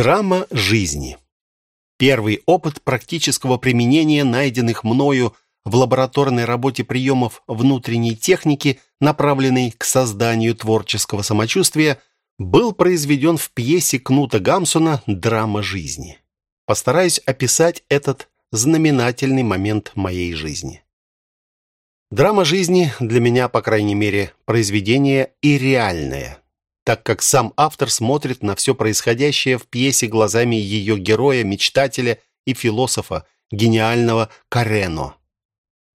Драма жизни. Первый опыт практического применения найденных мною в лабораторной работе приемов внутренней техники, направленной к созданию творческого самочувствия, был произведен в пьесе Кнута Гамсона «Драма жизни». Постараюсь описать этот знаменательный момент моей жизни. Драма жизни для меня, по крайней мере, произведение и реальное, так как сам автор смотрит на все происходящее в пьесе глазами ее героя, мечтателя и философа, гениального Карено,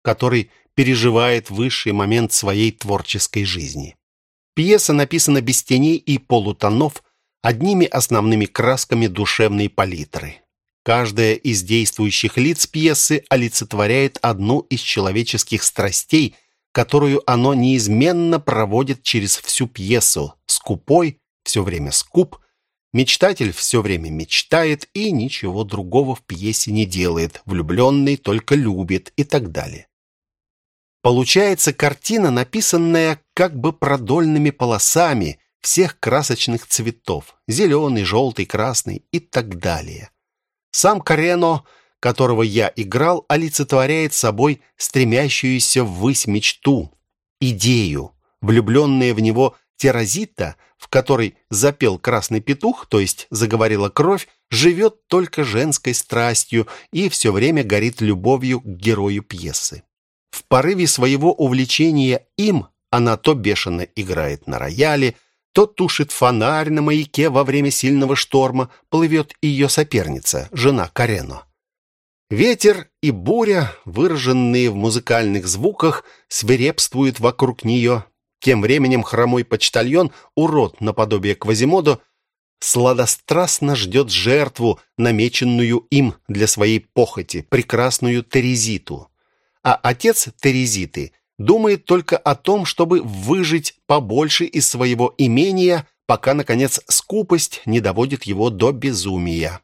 который переживает высший момент своей творческой жизни. Пьеса написана без теней и полутонов, одними основными красками душевной палитры. Каждая из действующих лиц пьесы олицетворяет одну из человеческих страстей, которую оно неизменно проводит через всю пьесу. Скупой все время скуп, мечтатель все время мечтает и ничего другого в пьесе не делает, влюбленный только любит и так далее. Получается картина, написанная как бы продольными полосами всех красочных цветов – зеленый, желтый, красный и так далее. Сам Карено – которого я играл, олицетворяет собой стремящуюся ввысь мечту, идею. Влюбленная в него Теразита, в которой запел красный петух, то есть заговорила кровь, живет только женской страстью и все время горит любовью к герою пьесы. В порыве своего увлечения им она то бешено играет на рояле, то тушит фонарь на маяке во время сильного шторма, плывет ее соперница, жена Карено. Ветер и буря, выраженные в музыкальных звуках, свирепствуют вокруг нее. Тем временем хромой почтальон, урод наподобие Квазимодо, сладострастно ждет жертву, намеченную им для своей похоти, прекрасную Терезиту. А отец Терезиты думает только о том, чтобы выжить побольше из своего имения, пока, наконец, скупость не доводит его до безумия.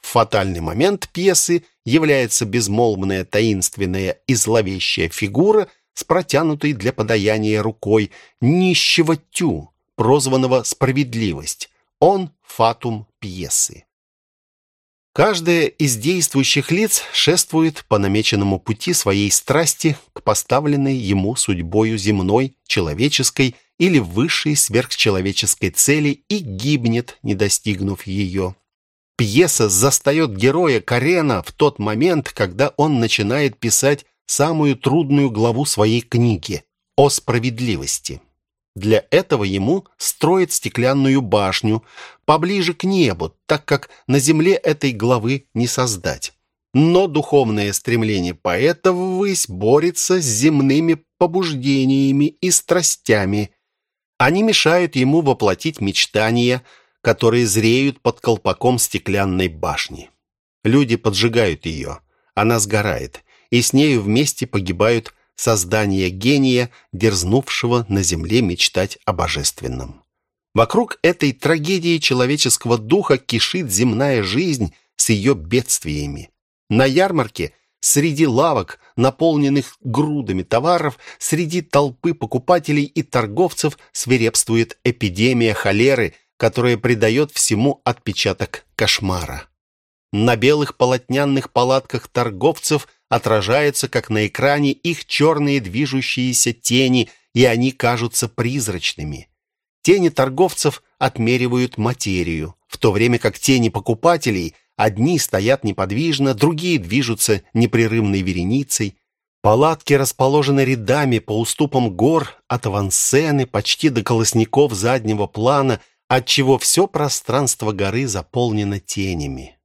В фатальный момент пьесы является безмолвная, таинственная и зловещая фигура с протянутой для подаяния рукой нищего тю, прозванного «Справедливость». Он — фатум пьесы. Каждое из действующих лиц шествует по намеченному пути своей страсти к поставленной ему судьбою земной, человеческой или высшей сверхчеловеческой цели и гибнет, не достигнув ее. Пьеса застает героя Карена в тот момент, когда он начинает писать самую трудную главу своей книги о справедливости. Для этого ему строят стеклянную башню поближе к небу, так как на земле этой главы не создать. Но духовное стремление поэта ввысь борется с земными побуждениями и страстями. Они мешают ему воплотить мечтания – которые зреют под колпаком стеклянной башни. Люди поджигают ее, она сгорает, и с нею вместе погибают создания гения, дерзнувшего на земле мечтать о божественном. Вокруг этой трагедии человеческого духа кишит земная жизнь с ее бедствиями. На ярмарке Среди лавок, наполненных грудами товаров, среди толпы покупателей и торговцев свирепствует эпидемия холеры, которое придает всему отпечаток кошмара. На белых полотняных палатках торговцев отражаются, как на экране, их черные движущиеся тени, и они кажутся призрачными. Тени торговцев отмеривают материю, в то время как тени покупателей одни стоят неподвижно, другие движутся непрерывной вереницей. Палатки расположены рядами по уступам гор от авансцены почти до колосников заднего плана – отчего все пространство горы заполнено тенями.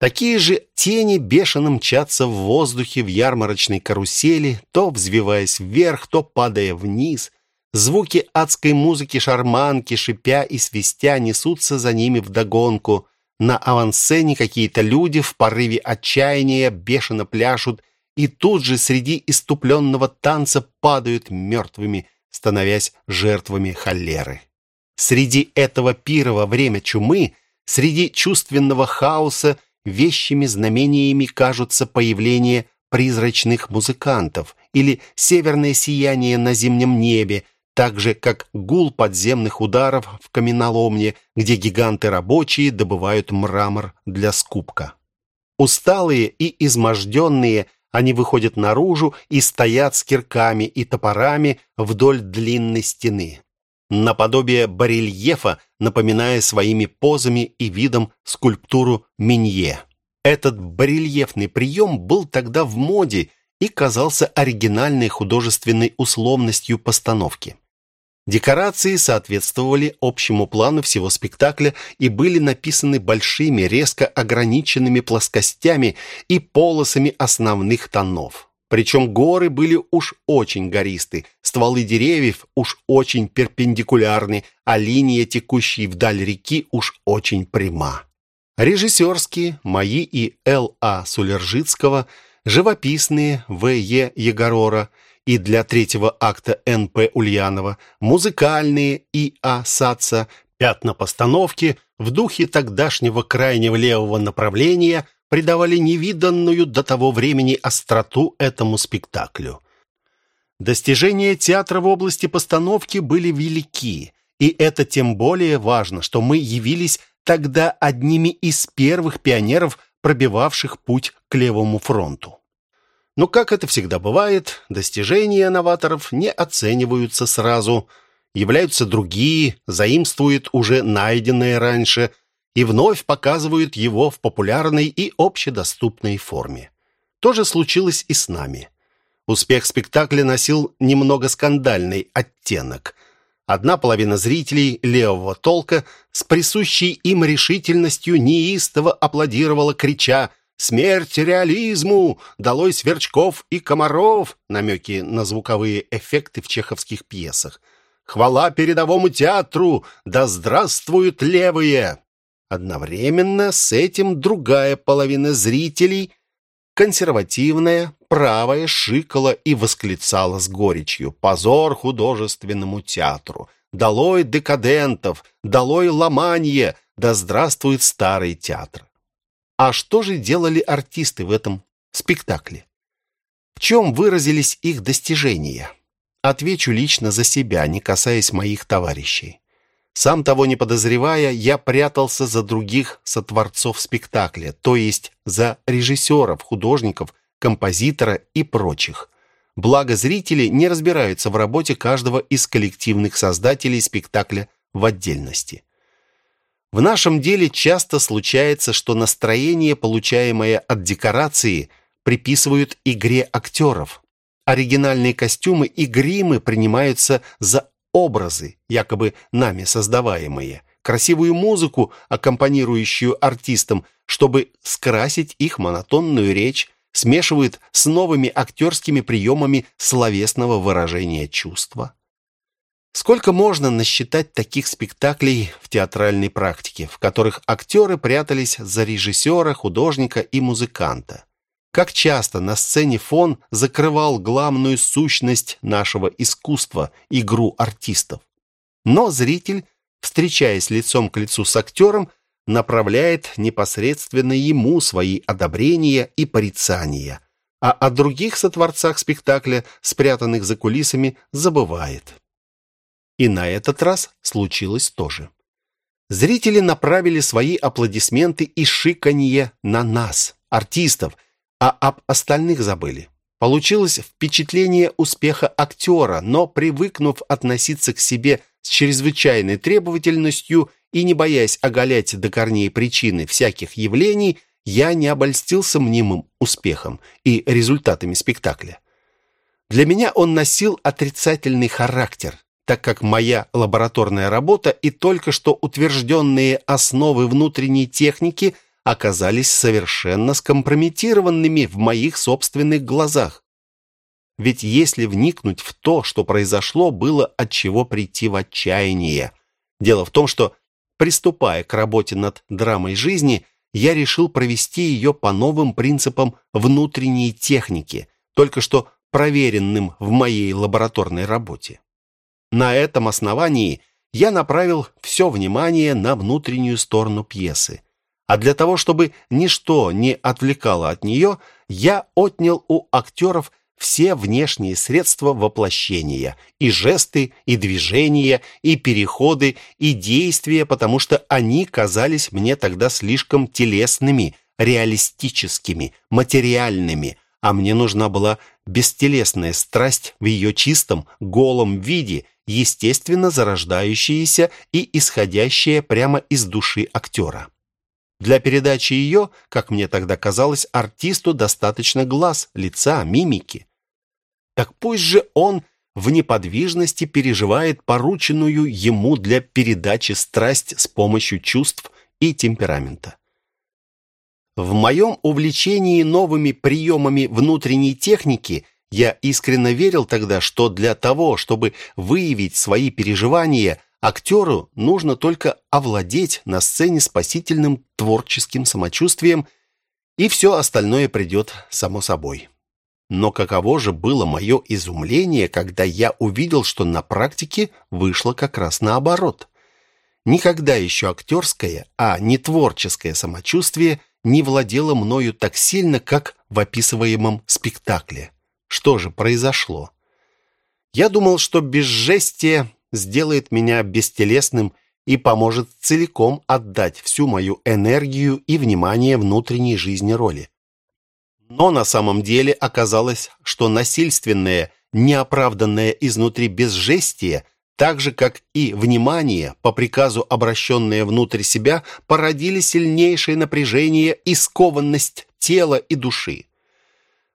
Такие же тени бешено мчатся в воздухе в ярмарочной карусели, то взвиваясь вверх, то падая вниз. Звуки адской музыки шарманки, шипя и свистя, несутся за ними вдогонку. На авансцене какие-то люди в порыве отчаяния бешено пляшут и тут же среди иступленного танца падают мертвыми, становясь жертвами холеры. Среди этого пира во время чумы, среди чувственного хаоса, вещими знамениями кажутся появление призрачных музыкантов или северное сияние на зимнем небе, так же, как гул подземных ударов в каменоломне, где гиганты рабочие добывают мрамор для скупка. Усталые и изможденные, они выходят наружу и стоят с кирками и топорами вдоль длинной стены. Наподобие барельефа, напоминая своими позами и видом скульптуру Минье. Этот барельефный прием был тогда в моде и казался оригинальной художественной условностью постановки. Декорации соответствовали общему плану всего спектакля и были написаны большими, резко ограниченными плоскостями и полосами основных тонов. Причем горы были уж очень гористы, стволы деревьев уж очень перпендикулярны, а линия, текущей вдаль реки, уж очень пряма. Режиссерские, мои и Л.А. Сулержицкого, живописные В.Е. Егорора – и для третьего акта Н.П. Ульянова, музыкальные И.А. Саца, пятна постановки в духе тогдашнего крайнего левого направления придавали невиданную до того времени остроту этому спектаклю. Достижения театра в области постановки были велики, и это тем более важно, что мы явились тогда одними из первых пионеров, пробивавших путь к левому фронту. Но, как это всегда бывает, достижения новаторов не оцениваются сразу. Являются другие, заимствуют уже найденное раньше и вновь показывают его в популярной и общедоступной форме. То же случилось и с нами. Успех спектакля носил немного скандальный оттенок. Одна половина зрителей левого толка с присущей им решительностью неистово аплодировала, крича Смерть реализму! Долой сверчков и комаров! Намеки на звуковые эффекты в чеховских пьесах. Хвала передовому театру! Да здравствуют левые! Одновременно с этим другая половина зрителей, консервативная, правая, шикала и восклицала с горечью. Позор художественному театру! Долой декадентов! Долой ломанье! Да здравствует старый театр! А что же делали артисты в этом спектакле? В чем выразились их достижения? Отвечу лично за себя, не касаясь моих товарищей. Сам того не подозревая, я прятался за других сотворцов спектакля, то есть за режиссеров, художников, композитора и прочих. Благо зрители не разбираются в работе каждого из коллективных создателей спектакля в отдельности. В нашем деле часто случается, что настроение, получаемое от декорации, приписывают игре актеров. Оригинальные костюмы и гримы принимаются за образы, якобы нами создаваемые, красивую музыку, аккомпанирующую артистам, чтобы скрасить их монотонную речь, смешивают с новыми актерскими приемами словесного выражения чувства. Сколько можно насчитать таких спектаклей в театральной практике, в которых актеры прятались за режиссера, художника и музыканта? Как часто на сцене фон закрывал главную сущность нашего искусства – игру артистов. Но зритель, встречаясь лицом к лицу с актером, направляет непосредственно ему свои одобрения и порицания, а о других сотворцах спектакля, спрятанных за кулисами, забывает. И на этот раз случилось то же. Зрители направили свои аплодисменты и шиканье на нас, артистов, а об остальных забыли. Получилось впечатление успеха актера, но, привыкнув относиться к себе с чрезвычайной требовательностью и не боясь оголять до корней причины всяких явлений, я не обольстился мнимым успехом и результатами спектакля. Для меня он носил отрицательный характер, так как моя лабораторная работа и только что утвержденные основы внутренней техники оказались совершенно скомпрометированными в моих собственных глазах. Ведь если вникнуть в то, что произошло, было от чего прийти в отчаяние. Дело в том, что, приступая к работе над драмой жизни, я решил провести ее по новым принципам внутренней техники, только что проверенным в моей лабораторной работе. На этом основании я направил все внимание на внутреннюю сторону пьесы. А для того, чтобы ничто не отвлекало от нее, я отнял у актеров все внешние средства воплощения, и жесты, и движения, и переходы, и действия, потому что они казались мне тогда слишком телесными, реалистическими, материальными, а мне нужна была бестелесная страсть в ее чистом, голом виде, естественно зарождающаяся и исходящая прямо из души актера. Для передачи ее, как мне тогда казалось, артисту достаточно глаз, лица, мимики. Так пусть же он в неподвижности переживает порученную ему для передачи страсть с помощью чувств и темперамента. В моем увлечении новыми приемами внутренней техники я искренне верил тогда, что для того, чтобы выявить свои переживания, Актеру нужно только овладеть на сцене спасительным творческим самочувствием, и все остальное придет само собой. Но каково же было мое изумление, когда я увидел, что на практике вышло как раз наоборот. Никогда еще актерское, а не творческое самочувствие не владело мною так сильно, как в описываемом спектакле. Что же произошло? Я думал, что безжестие сделает меня бестелесным и поможет целиком отдать всю мою энергию и внимание внутренней жизни роли. Но на самом деле оказалось, что насильственное, неоправданное изнутри безжестие, так же, как и внимание, по приказу обращенное внутрь себя, породили сильнейшее напряжение и скованность тела и души.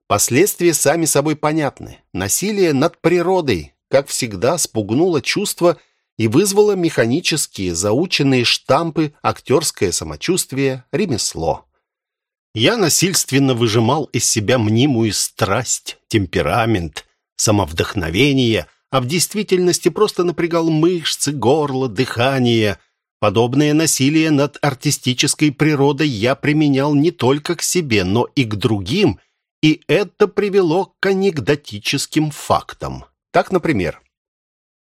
Последствия сами собой понятны. Насилие над природой, как всегда, спугнуло чувства и вызвало механические, заученные штампы, актерское самочувствие, ремесло. Я насильственно выжимал из себя мнимую страсть, темперамент, самовдохновение, а в действительности просто напрягал мышцы, горло, дыхание. Подобное насилие над артистической природой я применял не только к себе, но и к другим, и это привело к анекдотическим фактам. Так, например,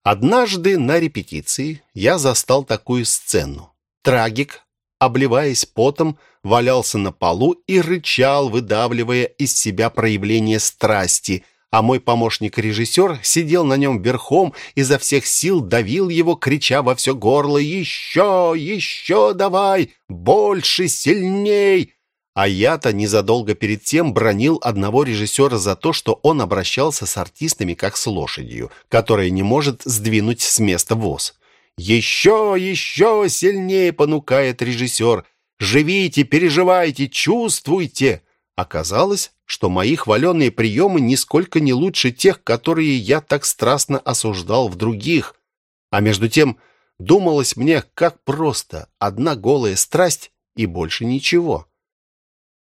однажды на репетиции я застал такую сцену. Трагик, обливаясь потом, валялся на полу и рычал, выдавливая из себя проявление страсти, а мой помощник-режиссер сидел на нем верхом, изо всех сил давил его, крича во все горло «Еще! Еще давай! Больше! Сильней!» А я-то незадолго перед тем бронил одного режиссера за то, что он обращался с артистами как с лошадью, которая не может сдвинуть с места воз. «Еще, еще сильнее!» — понукает режиссер. «Живите, переживайте, чувствуйте!» Оказалось, что мои хваленные приемы нисколько не лучше тех, которые я так страстно осуждал в других. А между тем, думалось мне, как просто одна голая страсть и больше ничего.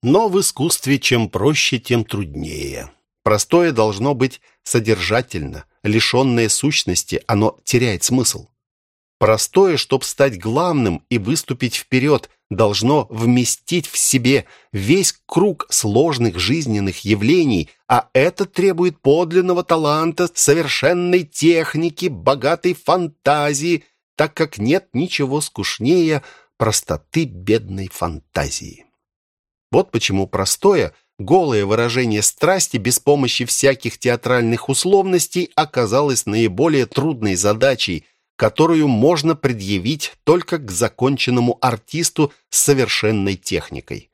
Но в искусстве чем проще, тем труднее. Простое должно быть содержательно, лишенное сущности, оно теряет смысл. Простое, чтобы стать главным и выступить вперед, должно вместить в себе весь круг сложных жизненных явлений, а это требует подлинного таланта, совершенной техники, богатой фантазии, так как нет ничего скучнее простоты бедной фантазии. Вот почему простое, голое выражение страсти без помощи всяких театральных условностей оказалось наиболее трудной задачей, которую можно предъявить только к законченному артисту с совершенной техникой.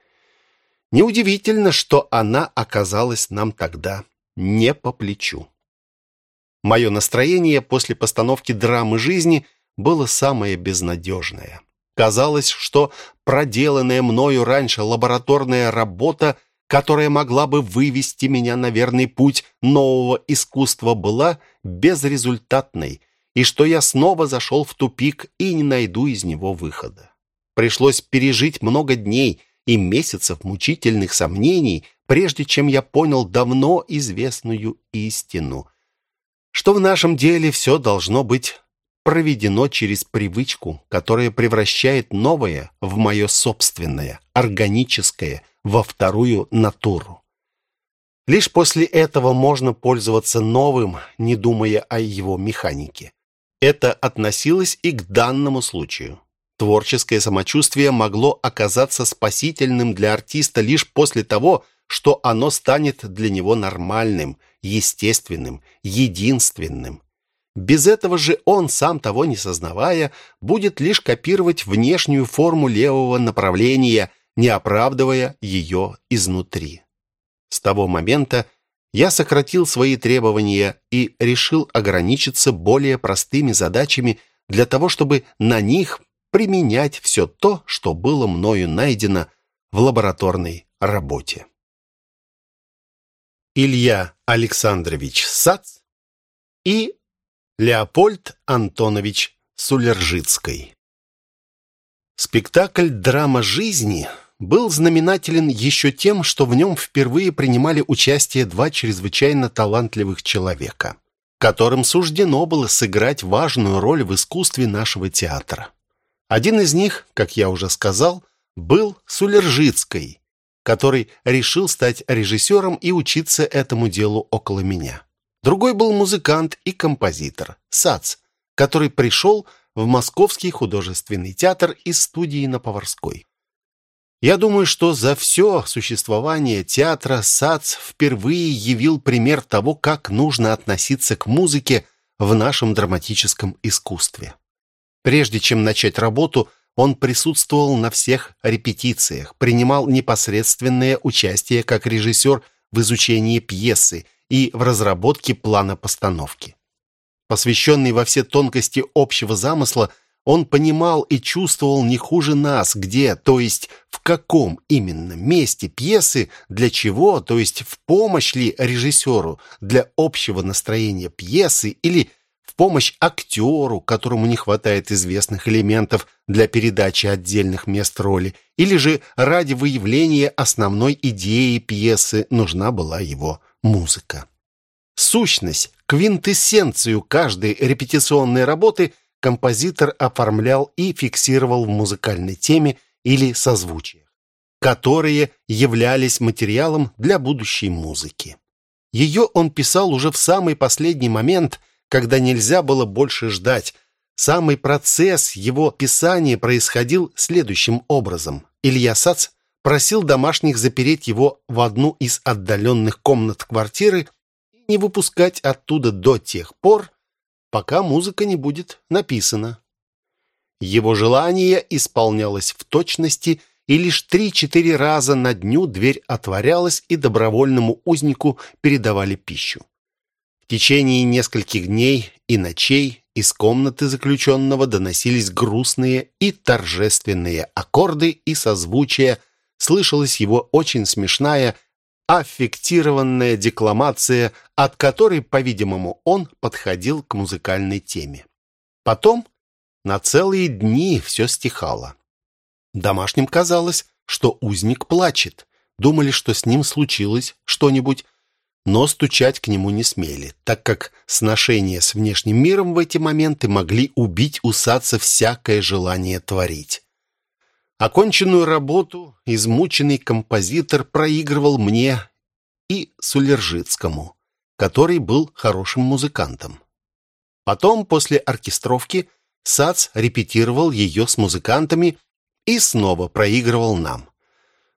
Неудивительно, что она оказалась нам тогда не по плечу. Мое настроение после постановки драмы жизни было самое безнадежное. Казалось, что проделанная мною раньше лабораторная работа, которая могла бы вывести меня на верный путь нового искусства, была безрезультатной, и что я снова зашел в тупик и не найду из него выхода. Пришлось пережить много дней и месяцев мучительных сомнений, прежде чем я понял давно известную истину, что в нашем деле все должно быть проведено через привычку, которая превращает новое в мое собственное, органическое, во вторую натуру. Лишь после этого можно пользоваться новым, не думая о его механике. Это относилось и к данному случаю. Творческое самочувствие могло оказаться спасительным для артиста лишь после того, что оно станет для него нормальным, естественным, единственным. Без этого же он, сам того не сознавая, будет лишь копировать внешнюю форму левого направления, не оправдывая ее изнутри. С того момента я сократил свои требования и решил ограничиться более простыми задачами для того, чтобы на них применять все то, что было мною найдено в лабораторной работе. Илья Александрович Сац и Леопольд Антонович Сулержицкой. Спектакль «Драма жизни» был знаменателен еще тем, что в нем впервые принимали участие два чрезвычайно талантливых человека, которым суждено было сыграть важную роль в искусстве нашего театра. Один из них, как я уже сказал, был Сулержицкой, который решил стать режиссером и учиться этому делу около меня. Другой был музыкант и композитор, Сац, который пришел в Московский художественный театр из студии на Поварской. Я думаю, что за все существование театра Сац впервые явил пример того, как нужно относиться к музыке в нашем драматическом искусстве. Прежде чем начать работу, он присутствовал на всех репетициях, принимал непосредственное участие как режиссер в изучении пьесы и в разработке плана постановки. Посвященный во все тонкости общего замысла, он понимал и чувствовал не хуже нас, где, то есть в каком именно месте пьесы, для чего, то есть в помощь ли режиссеру для общего настроения пьесы или в помощь актеру, которому не хватает известных элементов для передачи отдельных мест роли, или же ради выявления основной идеи пьесы нужна была его музыка. Сущность, квинтэссенцию каждой репетиционной работы композитор оформлял и фиксировал в музыкальной теме или созвучиях, которые являлись материалом для будущей музыки. Ее он писал уже в самый последний момент, когда нельзя было больше ждать. Самый процесс его писания происходил следующим образом. Илья Сац просил домашних запереть его в одну из отдаленных комнат квартиры и не выпускать оттуда до тех пор, пока музыка не будет написана. Его желание исполнялось в точности, и лишь три-четыре раза на дню дверь отворялась, и добровольному узнику передавали пищу. В течение нескольких дней и ночей из комнаты заключенного доносились грустные и торжественные аккорды и созвучия – слышалась его очень смешная, аффектированная декламация, от которой, по-видимому, он подходил к музыкальной теме. Потом на целые дни все стихало. Домашним казалось, что узник плачет. Думали, что с ним случилось что-нибудь, но стучать к нему не смели, так как сношения с внешним миром в эти моменты могли убить у всякое желание творить. Оконченную работу измученный композитор проигрывал мне и Сулержицкому, который был хорошим музыкантом. Потом, после оркестровки, Сац репетировал ее с музыкантами и снова проигрывал нам.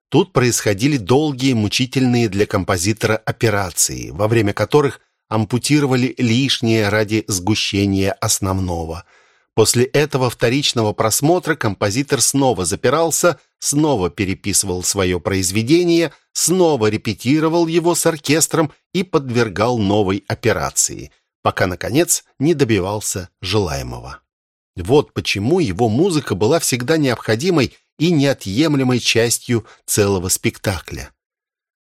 Тут происходили долгие, мучительные для композитора операции, во время которых ампутировали лишнее ради сгущения основного – После этого вторичного просмотра композитор снова запирался, снова переписывал свое произведение, снова репетировал его с оркестром и подвергал новой операции, пока, наконец, не добивался желаемого. Вот почему его музыка была всегда необходимой и неотъемлемой частью целого спектакля.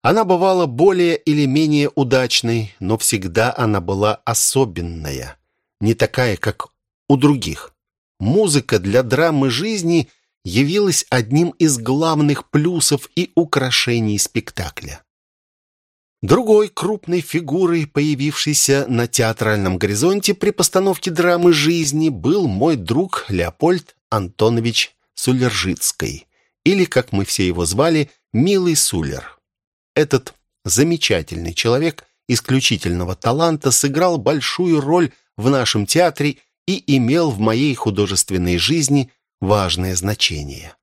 Она бывала более или менее удачной, но всегда она была особенная, не такая, как у других. Музыка для драмы жизни явилась одним из главных плюсов и украшений спектакля. Другой крупной фигурой, появившейся на театральном горизонте при постановке драмы жизни, был мой друг Леопольд Антонович Сулержицкий, или, как мы все его звали, Милый Сулер. Этот замечательный человек исключительного таланта сыграл большую роль в нашем театре и имел в моей художественной жизни важное значение.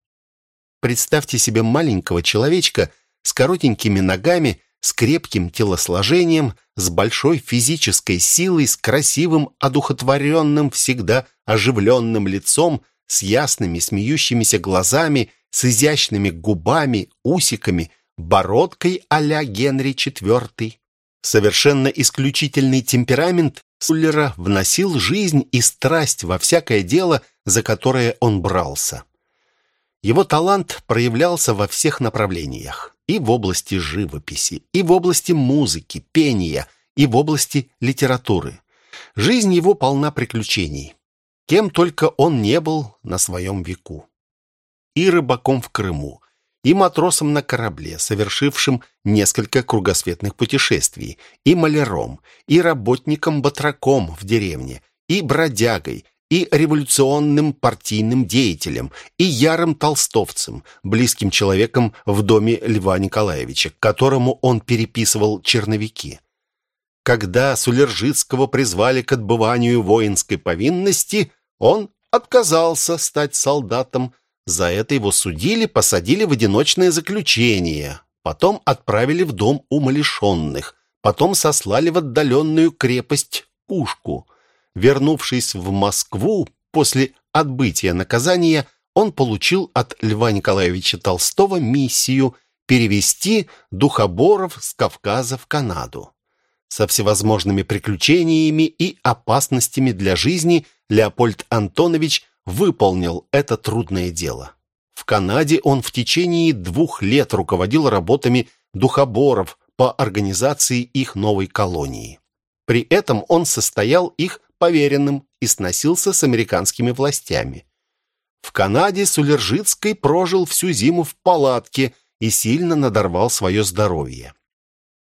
Представьте себе маленького человечка с коротенькими ногами, с крепким телосложением, с большой физической силой, с красивым, одухотворенным, всегда оживленным лицом, с ясными смеющимися глазами, с изящными губами, усиками, бородкой а-ля Генри IV. Совершенно исключительный темперамент Суллера вносил жизнь и страсть во всякое дело, за которое он брался. Его талант проявлялся во всех направлениях. И в области живописи, и в области музыки, пения, и в области литературы. Жизнь его полна приключений. Кем только он не был на своем веку. И рыбаком в Крыму, и матросом на корабле, совершившим несколько кругосветных путешествий, и маляром, и работником-батраком в деревне, и бродягой, и революционным партийным деятелем, и ярым толстовцем, близким человеком в доме Льва Николаевича, которому он переписывал черновики. Когда Сулержицкого призвали к отбыванию воинской повинности, он отказался стать солдатом, за это его судили, посадили в одиночное заключение, потом отправили в дом умалишенных, потом сослали в отдаленную крепость Пушку. Вернувшись в Москву после отбытия наказания, он получил от Льва Николаевича Толстого миссию перевести духоборов с Кавказа в Канаду. Со всевозможными приключениями и опасностями для жизни Леопольд Антонович – выполнил это трудное дело. В Канаде он в течение двух лет руководил работами духоборов по организации их новой колонии. При этом он состоял их поверенным и сносился с американскими властями. В Канаде Сулержицкий прожил всю зиму в палатке и сильно надорвал свое здоровье.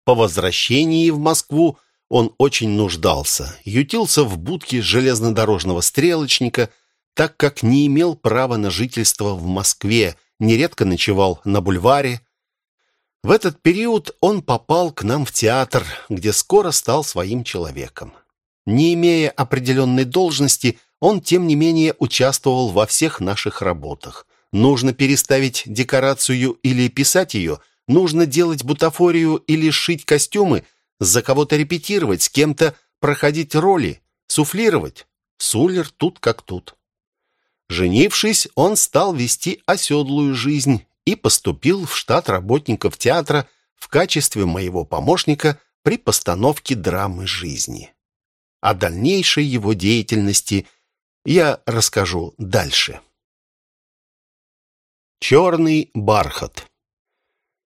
По возвращении в Москву он очень нуждался, ютился в будке железнодорожного стрелочника – так как не имел права на жительство в Москве, нередко ночевал на бульваре. В этот период он попал к нам в театр, где скоро стал своим человеком. Не имея определенной должности, он, тем не менее, участвовал во всех наших работах. Нужно переставить декорацию или писать ее, нужно делать бутафорию или шить костюмы, за кого-то репетировать, с кем-то проходить роли, суфлировать. Сулер тут как тут. Женившись, он стал вести оседлую жизнь и поступил в штат работников театра в качестве моего помощника при постановке драмы жизни. О дальнейшей его деятельности я расскажу дальше. Черный бархат.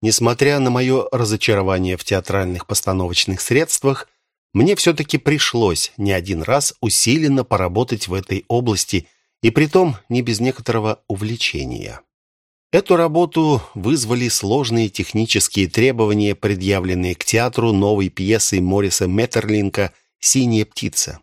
Несмотря на мое разочарование в театральных постановочных средствах, мне все-таки пришлось не один раз усиленно поработать в этой области – и притом не без некоторого увлечения. Эту работу вызвали сложные технические требования, предъявленные к театру новой пьесы Мориса Меттерлинка «Синяя птица».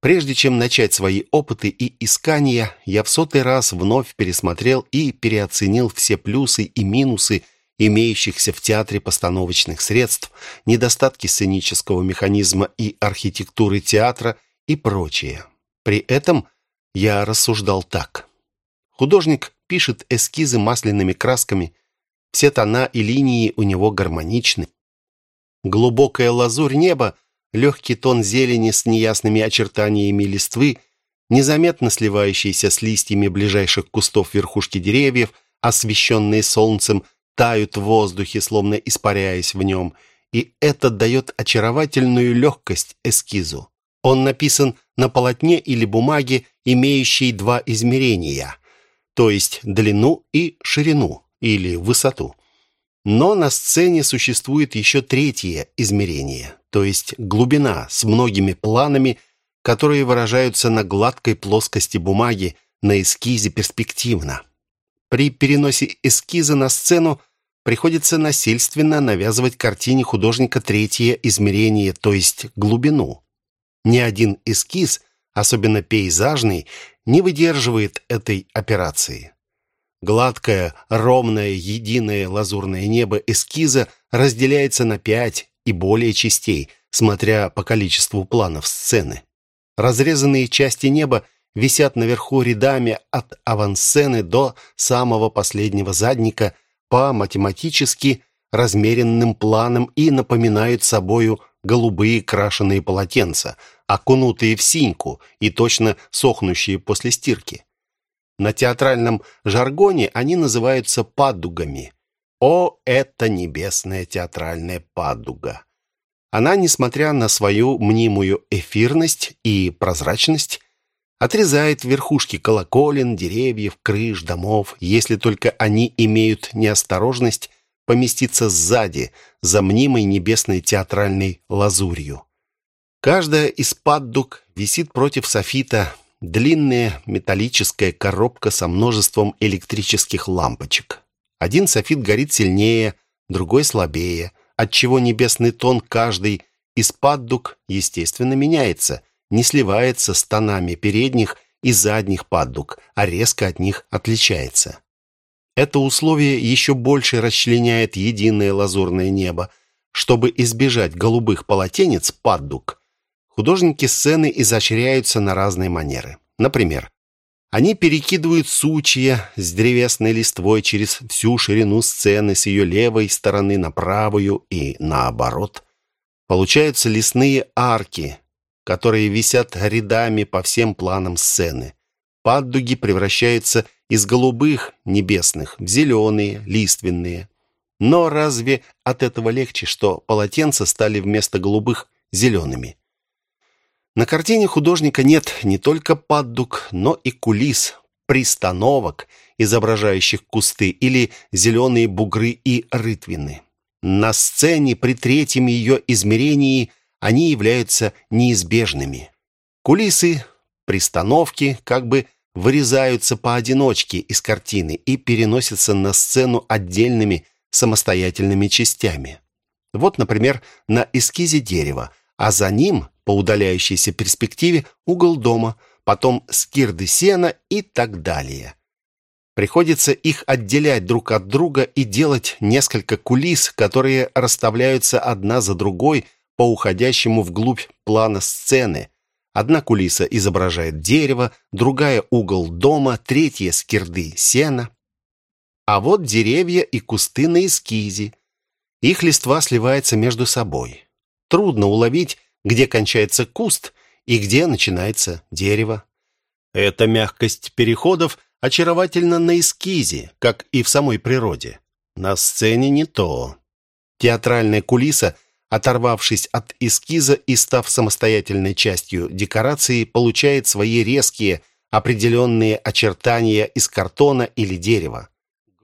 Прежде чем начать свои опыты и искания, я в сотый раз вновь пересмотрел и переоценил все плюсы и минусы имеющихся в театре постановочных средств, недостатки сценического механизма и архитектуры театра и прочее. При этом я рассуждал так. Художник пишет эскизы масляными красками, все тона и линии у него гармоничны. Глубокая лазурь неба, легкий тон зелени с неясными очертаниями листвы, незаметно сливающиеся с листьями ближайших кустов верхушки деревьев, освещенные солнцем, тают в воздухе, словно испаряясь в нем, и это дает очаровательную легкость эскизу. Он написан на полотне или бумаге, имеющей два измерения, то есть длину и ширину, или высоту. Но на сцене существует еще третье измерение, то есть глубина с многими планами, которые выражаются на гладкой плоскости бумаги, на эскизе перспективно. При переносе эскиза на сцену приходится насильственно навязывать картине художника третье измерение, то есть глубину. Ни один эскиз, особенно пейзажный, не выдерживает этой операции. Гладкое, ровное, единое лазурное небо эскиза разделяется на пять и более частей, смотря по количеству планов сцены. Разрезанные части неба висят наверху рядами от авансцены до самого последнего задника по математически размеренным планом и напоминают собою голубые крашеные полотенца, окунутые в синьку и точно сохнущие после стирки. На театральном жаргоне они называются падугами. О, это небесная театральная падуга! Она, несмотря на свою мнимую эфирность и прозрачность, отрезает верхушки колоколен, деревьев, крыш, домов, если только они имеют неосторожность поместиться сзади, за мнимой небесной театральной лазурью. Каждая из паддук висит против софита, длинная металлическая коробка со множеством электрических лампочек. Один софит горит сильнее, другой слабее, отчего небесный тон каждой из паддук, естественно, меняется, не сливается с тонами передних и задних паддук, а резко от них отличается. Это условие еще больше расчленяет единое лазурное небо. Чтобы избежать голубых полотенец паддук, художники сцены изощряются на разные манеры. Например, они перекидывают сучья с древесной листвой через всю ширину сцены с ее левой стороны на правую и наоборот. Получаются лесные арки, которые висят рядами по всем планам сцены. Паддуги превращаются из голубых небесных в зеленые, лиственные. Но разве от этого легче, что полотенца стали вместо голубых зелеными? На картине художника нет не только паддук, но и кулис, пристановок, изображающих кусты или зеленые бугры и рытвины. На сцене при третьем ее измерении они являются неизбежными. Кулисы, пристановки как бы вырезаются поодиночке из картины и переносятся на сцену отдельными самостоятельными частями. Вот, например, на эскизе дерева, а за ним по удаляющейся перспективе угол дома, потом скирды сена и так далее. Приходится их отделять друг от друга и делать несколько кулис, которые расставляются одна за другой по уходящему вглубь плана сцены. Одна кулиса изображает дерево, другая — угол дома, третья — скирды сена. А вот деревья и кусты на эскизе. Их листва сливается между собой. Трудно уловить, где кончается куст и где начинается дерево. Эта мягкость переходов очаровательна на эскизе, как и в самой природе. На сцене не то. Театральная кулиса, оторвавшись от эскиза и став самостоятельной частью декорации, получает свои резкие, определенные очертания из картона или дерева.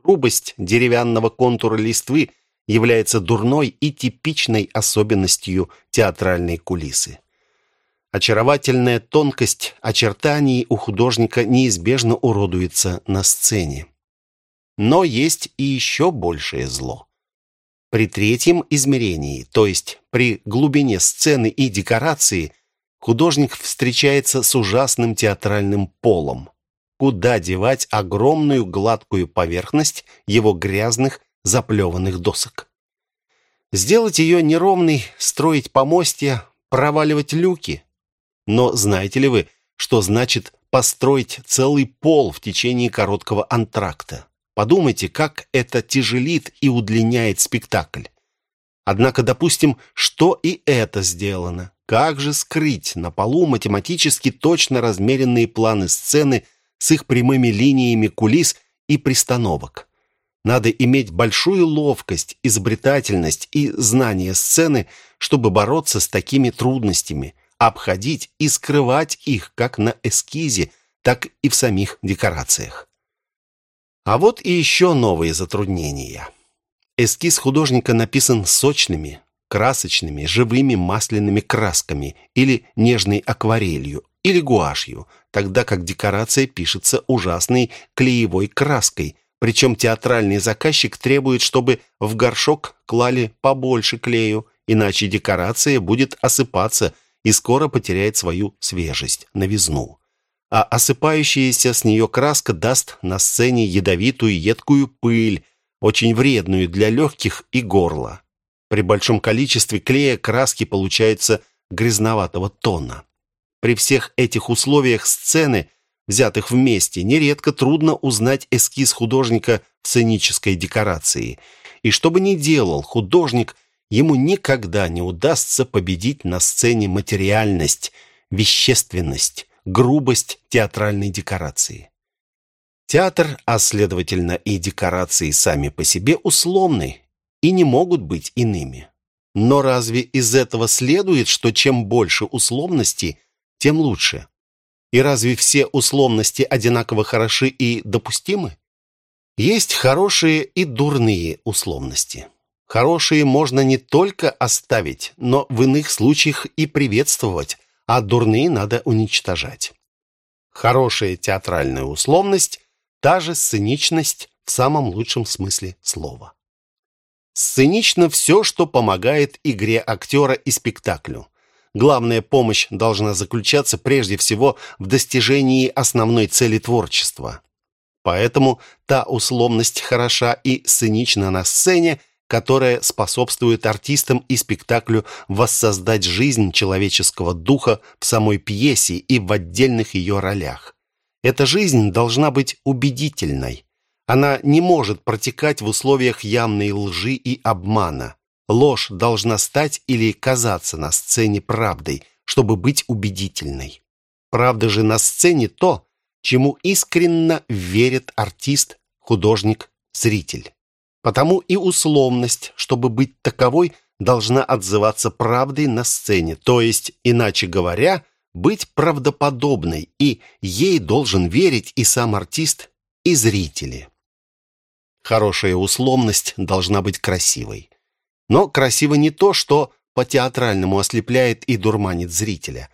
Грубость деревянного контура листвы является дурной и типичной особенностью театральной кулисы. Очаровательная тонкость очертаний у художника неизбежно уродуется на сцене. Но есть и еще большее зло. При третьем измерении, то есть при глубине сцены и декорации, художник встречается с ужасным театральным полом. Куда девать огромную гладкую поверхность его грязных заплеванных досок. Сделать ее неровной, строить помостья, проваливать люки. Но знаете ли вы, что значит построить целый пол в течение короткого антракта? Подумайте, как это тяжелит и удлиняет спектакль. Однако, допустим, что и это сделано. Как же скрыть на полу математически точно размеренные планы сцены с их прямыми линиями кулис и пристановок? Надо иметь большую ловкость, изобретательность и знание сцены, чтобы бороться с такими трудностями, обходить и скрывать их как на эскизе, так и в самих декорациях. А вот и еще новые затруднения. Эскиз художника написан сочными, красочными, живыми масляными красками или нежной акварелью, или гуашью, тогда как декорация пишется ужасной клеевой краской, причем театральный заказчик требует, чтобы в горшок клали побольше клею, иначе декорация будет осыпаться и скоро потеряет свою свежесть, новизну. А осыпающаяся с нее краска даст на сцене ядовитую едкую пыль, очень вредную для легких и горла. При большом количестве клея краски получаются грязноватого тона. При всех этих условиях сцены – взятых вместе, нередко трудно узнать эскиз художника в сценической декорации. И что бы ни делал художник, ему никогда не удастся победить на сцене материальность, вещественность, грубость театральной декорации. Театр, а следовательно и декорации сами по себе условны и не могут быть иными. Но разве из этого следует, что чем больше условностей, тем лучше? И разве все условности одинаково хороши и допустимы? Есть хорошие и дурные условности. Хорошие можно не только оставить, но в иных случаях и приветствовать, а дурные надо уничтожать. Хорошая театральная условность – та же сценичность в самом лучшем смысле слова. Сценично все, что помогает игре актера и спектаклю. Главная помощь должна заключаться прежде всего в достижении основной цели творчества. Поэтому та условность хороша и сценична на сцене, которая способствует артистам и спектаклю воссоздать жизнь человеческого духа в самой пьесе и в отдельных ее ролях. Эта жизнь должна быть убедительной. Она не может протекать в условиях явной лжи и обмана. Ложь должна стать или казаться на сцене правдой, чтобы быть убедительной. Правда же на сцене то, чему искренно верит артист, художник, зритель. Потому и условность, чтобы быть таковой, должна отзываться правдой на сцене, то есть, иначе говоря, быть правдоподобной, и ей должен верить и сам артист, и зрители. Хорошая условность должна быть красивой. Но красиво не то, что по-театральному ослепляет и дурманит зрителя.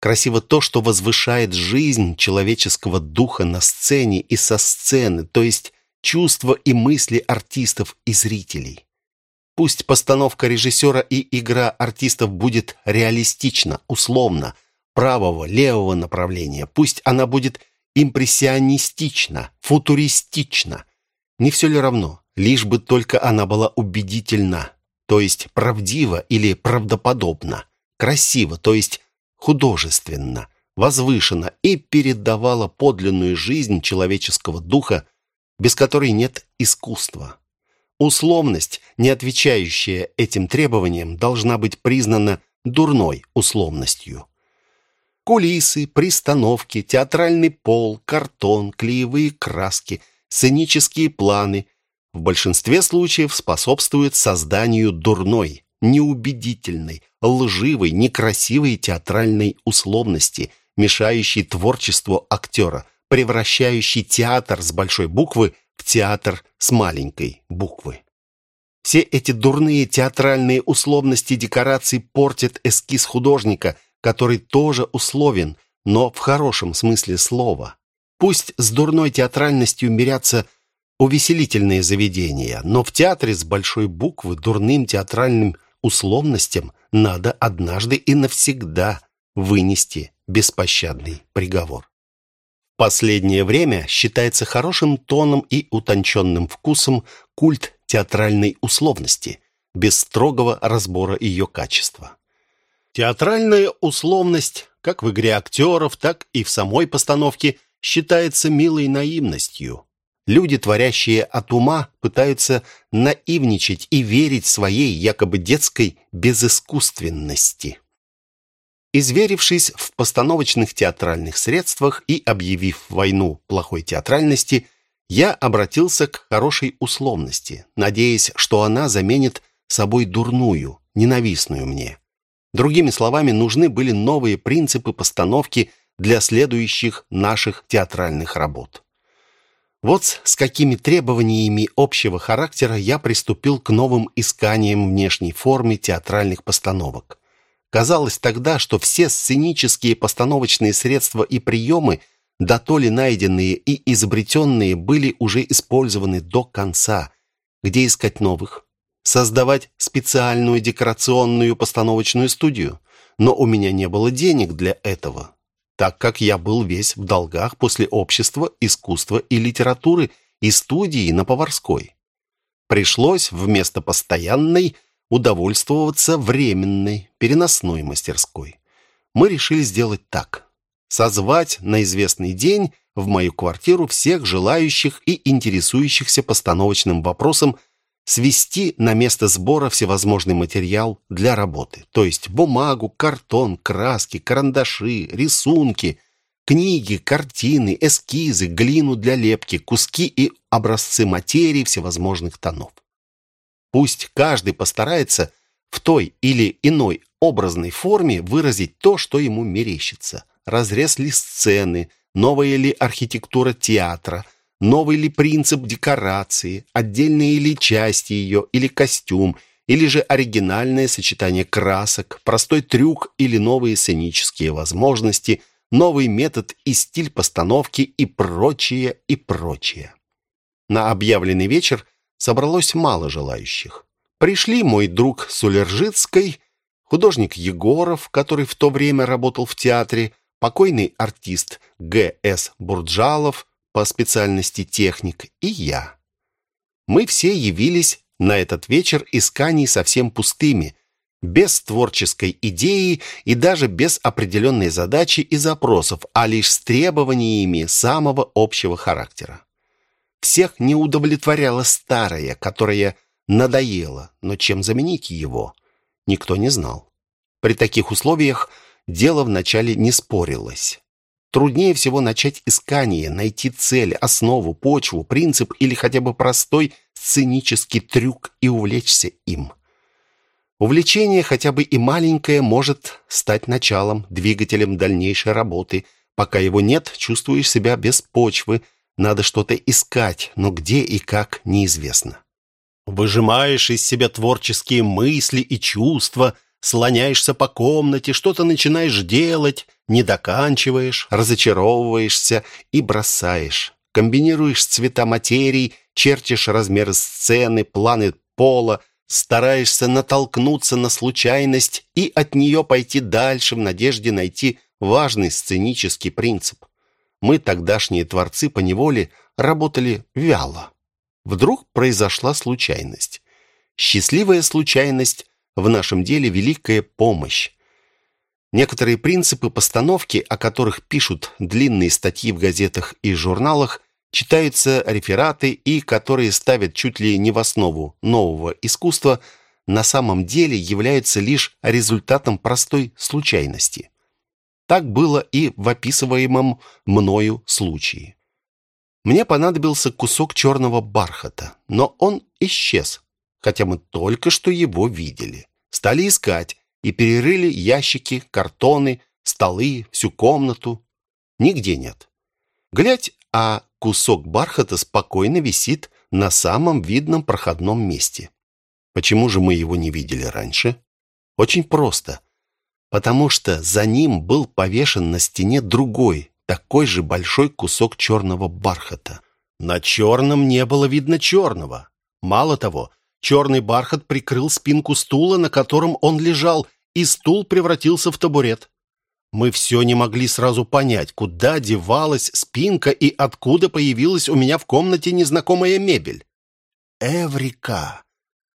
Красиво то, что возвышает жизнь человеческого духа на сцене и со сцены, то есть чувства и мысли артистов и зрителей. Пусть постановка режиссера и игра артистов будет реалистична, условно, правого, левого направления. Пусть она будет импрессионистична, футуристична. Не все ли равно, лишь бы только она была убедительна, то есть правдива или правдоподобна, красиво, то есть художественно, возвышенно и передавала подлинную жизнь человеческого духа, без которой нет искусства. Условность, не отвечающая этим требованиям, должна быть признана дурной условностью. Кулисы, пристановки, театральный пол, картон, клеевые краски – сценические планы в большинстве случаев способствуют созданию дурной, неубедительной, лживой, некрасивой театральной условности, мешающей творчеству актера, превращающей театр с большой буквы в театр с маленькой буквы. Все эти дурные театральные условности декораций портят эскиз художника, который тоже условен, но в хорошем смысле слова. Пусть с дурной театральностью мирятся увеселительные заведения, но в театре с большой буквы дурным театральным условностям надо однажды и навсегда вынести беспощадный приговор. Последнее время считается хорошим тоном и утонченным вкусом культ театральной условности, без строгого разбора ее качества. Театральная условность, как в игре актеров, так и в самой постановке, считается милой наивностью. Люди, творящие от ума, пытаются наивничать и верить своей якобы детской безыскусственности. Изверившись в постановочных театральных средствах и объявив войну плохой театральности, я обратился к хорошей условности, надеясь, что она заменит собой дурную, ненавистную мне. Другими словами, нужны были новые принципы постановки – для следующих наших театральных работ. Вот с какими требованиями общего характера я приступил к новым исканиям внешней формы театральных постановок. Казалось тогда, что все сценические постановочные средства и приемы, да то ли найденные и изобретенные, были уже использованы до конца. Где искать новых? Создавать специальную декорационную постановочную студию? Но у меня не было денег для этого так как я был весь в долгах после общества, искусства и литературы и студии на Поварской. Пришлось вместо постоянной удовольствоваться временной, переносной мастерской. Мы решили сделать так. Созвать на известный день в мою квартиру всех желающих и интересующихся постановочным вопросом свести на место сбора всевозможный материал для работы, то есть бумагу, картон, краски, карандаши, рисунки, книги, картины, эскизы, глину для лепки, куски и образцы материи всевозможных тонов. Пусть каждый постарается в той или иной образной форме выразить то, что ему мерещится. Разрез ли сцены, новая ли архитектура театра, новый ли принцип декорации, отдельные ли части ее или костюм, или же оригинальное сочетание красок, простой трюк или новые сценические возможности, новый метод и стиль постановки и прочее, и прочее. На объявленный вечер собралось мало желающих. Пришли мой друг Сулержицкой, художник Егоров, который в то время работал в театре, покойный артист Г.С. Бурджалов, по специальности техник, и я. Мы все явились на этот вечер исканий совсем пустыми, без творческой идеи и даже без определенной задачи и запросов, а лишь с требованиями самого общего характера. Всех не удовлетворяло старое, которое надоело, но чем заменить его, никто не знал. При таких условиях дело вначале не спорилось. Труднее всего начать искание, найти цель, основу, почву, принцип или хотя бы простой сценический трюк и увлечься им. Увлечение, хотя бы и маленькое, может стать началом, двигателем дальнейшей работы. Пока его нет, чувствуешь себя без почвы, надо что-то искать, но где и как неизвестно. Выжимаешь из себя творческие мысли и чувства, слоняешься по комнате, что-то начинаешь делать, не доканчиваешь, разочаровываешься и бросаешь. Комбинируешь цвета материй, чертишь размеры сцены, планы пола, стараешься натолкнуться на случайность и от нее пойти дальше в надежде найти важный сценический принцип. Мы, тогдашние творцы, поневоле работали вяло. Вдруг произошла случайность. Счастливая случайность в нашем деле великая помощь. Некоторые принципы постановки, о которых пишут длинные статьи в газетах и журналах, читаются рефераты и которые ставят чуть ли не в основу нового искусства, на самом деле являются лишь результатом простой случайности. Так было и в описываемом мною случае. Мне понадобился кусок черного бархата, но он исчез, хотя мы только что его видели. Стали искать, и перерыли ящики, картоны, столы, всю комнату. Нигде нет. Глядь, а кусок бархата спокойно висит на самом видном проходном месте. Почему же мы его не видели раньше? Очень просто. Потому что за ним был повешен на стене другой, такой же большой кусок черного бархата. На черном не было видно черного. Мало того, черный бархат прикрыл спинку стула, на котором он лежал, и стул превратился в табурет. Мы все не могли сразу понять, куда девалась спинка и откуда появилась у меня в комнате незнакомая мебель. Эврика!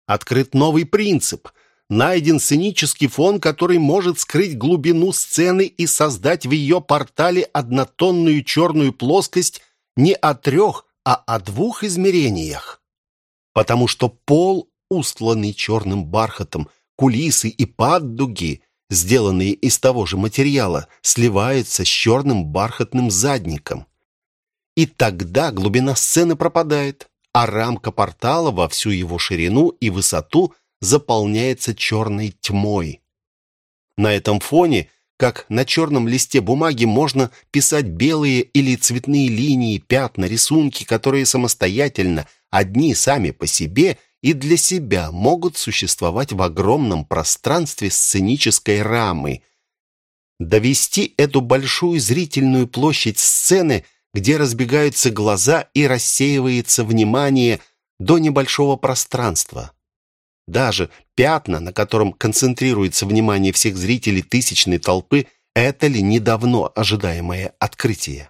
Открыт новый принцип. Найден сценический фон, который может скрыть глубину сцены и создать в ее портале однотонную черную плоскость не о трех, а о двух измерениях. Потому что пол, устланный черным бархатом, кулисы и паддуги, сделанные из того же материала, сливаются с черным бархатным задником. И тогда глубина сцены пропадает, а рамка портала во всю его ширину и высоту заполняется черной тьмой. На этом фоне, как на черном листе бумаги, можно писать белые или цветные линии, пятна, рисунки, которые самостоятельно, одни сами по себе и для себя могут существовать в огромном пространстве сценической рамы. Довести эту большую зрительную площадь сцены, где разбегаются глаза и рассеивается внимание до небольшого пространства. Даже пятна, на котором концентрируется внимание всех зрителей тысячной толпы, это ли недавно ожидаемое открытие?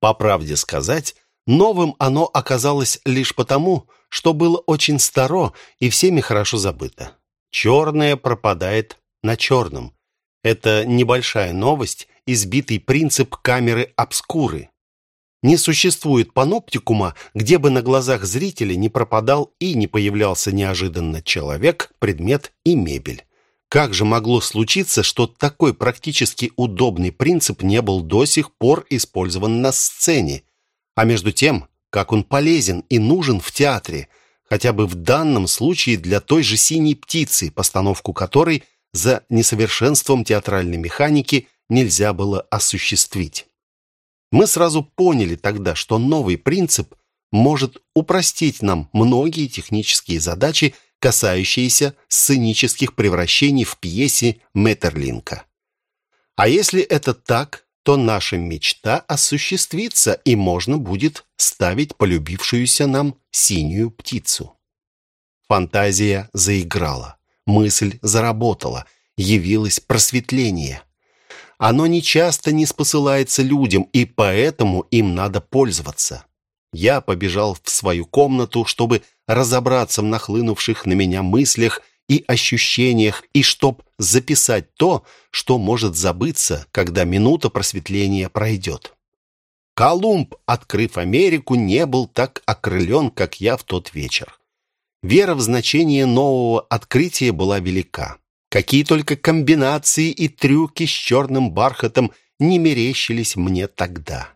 По правде сказать, новым оно оказалось лишь потому, что было очень старо и всеми хорошо забыто. Черное пропадает на черном. Это небольшая новость, избитый принцип камеры обскуры. Не существует паноптикума, где бы на глазах зрителя не пропадал и не появлялся неожиданно человек, предмет и мебель. Как же могло случиться, что такой практически удобный принцип не был до сих пор использован на сцене? А между тем, как он полезен и нужен в театре, хотя бы в данном случае для той же «Синей птицы», постановку которой за несовершенством театральной механики нельзя было осуществить. Мы сразу поняли тогда, что новый принцип может упростить нам многие технические задачи, касающиеся сценических превращений в пьесе Меттерлинка. А если это так, то наша мечта осуществится, и можно будет ставить полюбившуюся нам синюю птицу. Фантазия заиграла, мысль заработала, явилось просветление. Оно нечасто не спосылается людям, и поэтому им надо пользоваться. Я побежал в свою комнату, чтобы разобраться в нахлынувших на меня мыслях и ощущениях, и чтоб записать то, что может забыться, когда минута просветления пройдет. Колумб, открыв Америку, не был так окрылен, как я в тот вечер. Вера в значение нового открытия была велика. Какие только комбинации и трюки с черным бархатом не мерещились мне тогда.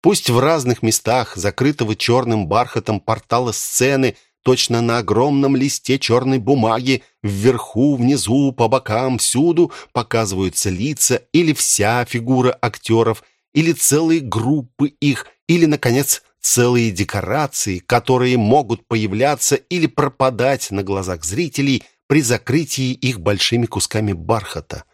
Пусть в разных местах закрытого черным бархатом портала сцены – точно на огромном листе черной бумаги, вверху, внизу, по бокам, всюду показываются лица или вся фигура актеров, или целые группы их, или, наконец, целые декорации, которые могут появляться или пропадать на глазах зрителей при закрытии их большими кусками бархата.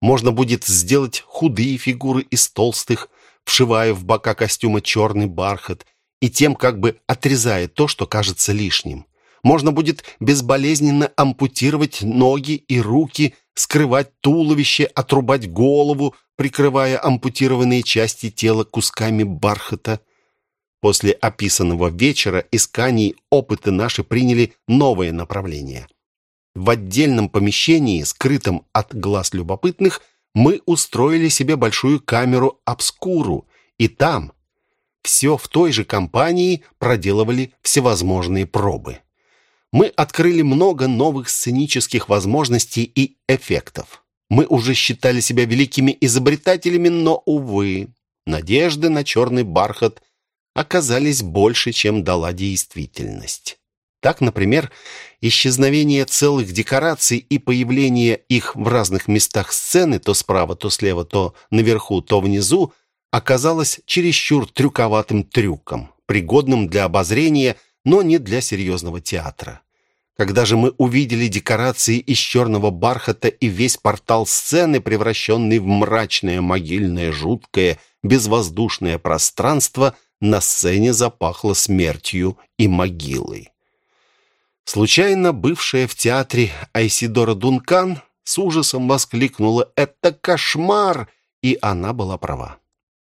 Можно будет сделать худые фигуры из толстых, вшивая в бока костюма черный бархат, и тем как бы отрезая то, что кажется лишним. Можно будет безболезненно ампутировать ноги и руки, скрывать туловище, отрубать голову, прикрывая ампутированные части тела кусками бархата. После описанного вечера исканий опыты наши приняли новое направление. В отдельном помещении, скрытом от глаз любопытных, мы устроили себе большую камеру обскуру, и там, все в той же компании проделывали всевозможные пробы. Мы открыли много новых сценических возможностей и эффектов. Мы уже считали себя великими изобретателями, но, увы, надежды на черный бархат оказались больше, чем дала действительность. Так, например, исчезновение целых декораций и появление их в разных местах сцены, то справа, то слева, то наверху, то внизу, оказалось чересчур трюковатым трюком, пригодным для обозрения, но не для серьезного театра. Когда же мы увидели декорации из черного бархата и весь портал сцены, превращенный в мрачное, могильное, жуткое, безвоздушное пространство, на сцене запахло смертью и могилой. Случайно бывшая в театре Айсидора Дункан с ужасом воскликнула «Это кошмар!» и она была права.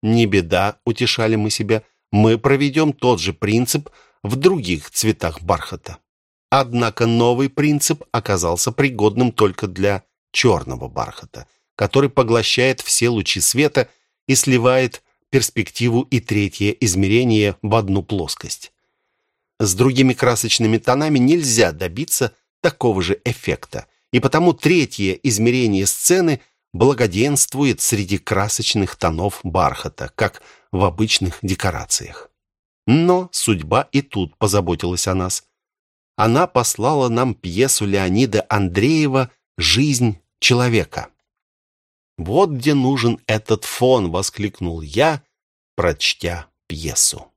Не беда, утешали мы себя, мы проведем тот же принцип в других цветах бархата. Однако новый принцип оказался пригодным только для черного бархата, который поглощает все лучи света и сливает перспективу и третье измерение в одну плоскость. С другими красочными тонами нельзя добиться такого же эффекта, и потому третье измерение сцены – благоденствует среди красочных тонов бархата, как в обычных декорациях. Но судьба и тут позаботилась о нас. Она послала нам пьесу Леонида Андреева «Жизнь человека». «Вот где нужен этот фон!» — воскликнул я, прочтя пьесу.